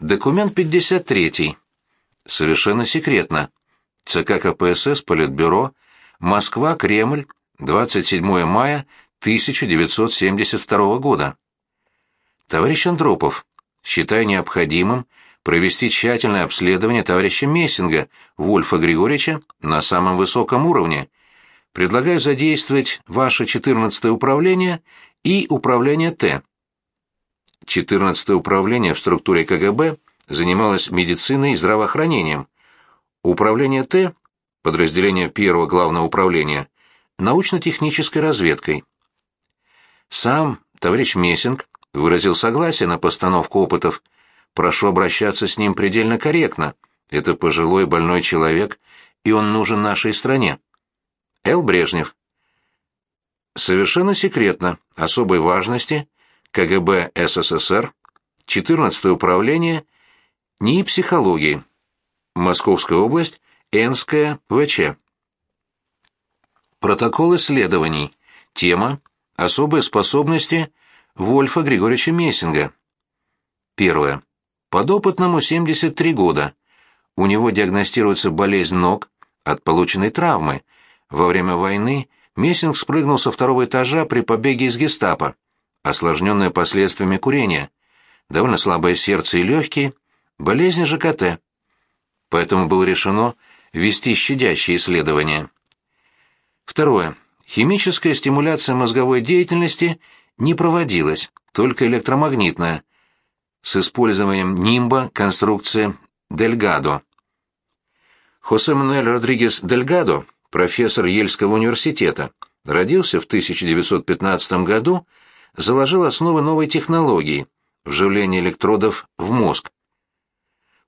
Документ 53. Совершенно секретно. ЦК КПСС, Политбюро, Москва, Кремль, 27 мая 1972 года. Товарищ Андропов, считаю необходимым провести тщательное обследование товарища Мессинга Вольфа Григорьевича на самом высоком уровне. Предлагаю задействовать ваше 14 управление и управление Т. 14 управление в структуре КГБ занималось медициной и здравоохранением. Управление Т, подразделение первого главного управления, научно-технической разведкой. Сам товарищ Мессинг выразил согласие на постановку опытов. Прошу обращаться с ним предельно корректно. Это пожилой больной человек, и он нужен нашей стране. Л. Брежнев. Совершенно секретно, особой важности, КГБ СССР, 14 управление НИИ психологии, Московская область, Энская ВЧ. Протокол исследований. Тема «Особые способности Вольфа Григорьевича Мессинга». Первое. Подопытному 73 года. У него диагностируется болезнь ног от полученной травмы. Во время войны Мессинг спрыгнул со второго этажа при побеге из гестапо, осложненное последствиями курения. Довольно слабое сердце и легкие, болезнь ЖКТ. Поэтому было решено ввести щадящие исследования. Второе. Химическая стимуляция мозговой деятельности не проводилась, только электромагнитная, с использованием нимба конструкции Дельгадо. Хосе Мануэль Родригес Дельгадо, профессор Ельского университета, родился в 1915 году, заложил основы новой технологии – вживления электродов в мозг.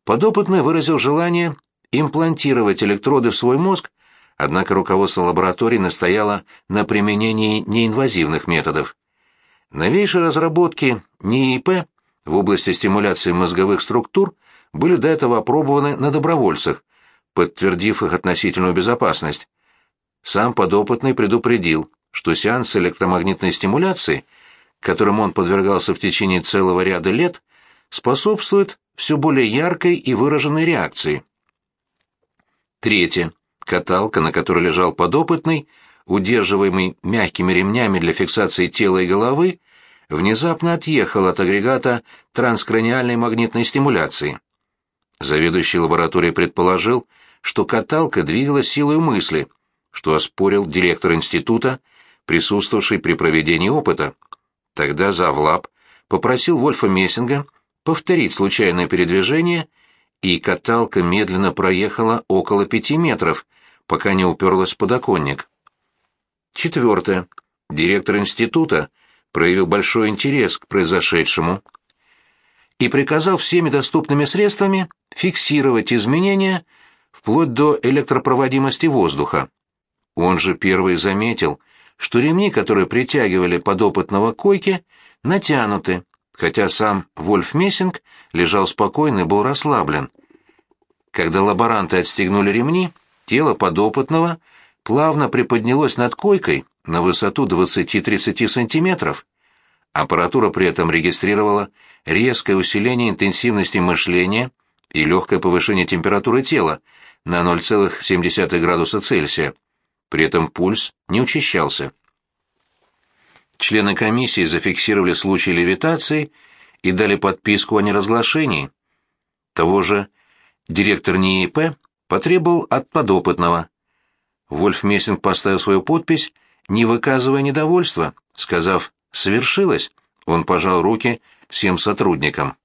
Подопытный выразил желание имплантировать электроды в свой мозг, однако руководство лаборатории настояло на применении неинвазивных методов. Новейшие разработки НИИП в области стимуляции мозговых структур были до этого опробованы на добровольцах, подтвердив их относительную безопасность. Сам подопытный предупредил, что сеансы электромагнитной стимуляции, которым он подвергался в течение целого ряда лет, способствуют все более яркой и выраженной реакции. Третье. Каталка, на которой лежал подопытный, удерживаемый мягкими ремнями для фиксации тела и головы, внезапно отъехал от агрегата транскраниальной магнитной стимуляции. Заведующий лабораторией предположил, что каталка двигалась силой мысли, что оспорил директор института, присутствовавший при проведении опыта. Тогда Завлаб попросил Вольфа Мессинга повторить случайное передвижение, и каталка медленно проехала около пяти метров, пока не уперлась в подоконник. Четвертое. Директор института проявил большой интерес к произошедшему и приказал всеми доступными средствами фиксировать изменения вплоть до электропроводимости воздуха. Он же первый заметил, что ремни, которые притягивали подопытного к койке, натянуты, хотя сам Вольф Мессинг лежал спокойно и был расслаблен. Когда лаборанты отстегнули ремни, тело подопытного плавно приподнялось над койкой на высоту 20-30 сантиметров. Аппаратура при этом регистрировала резкое усиление интенсивности мышления и легкое повышение температуры тела на 0,7 градуса Цельсия. При этом пульс не учащался. Члены комиссии зафиксировали случай левитации и дали подписку о неразглашении. Того же директор НИИП потребовал от подопытного. Вольф Мессинг поставил свою подпись, не выказывая недовольства, сказав «свершилось», он пожал руки всем сотрудникам.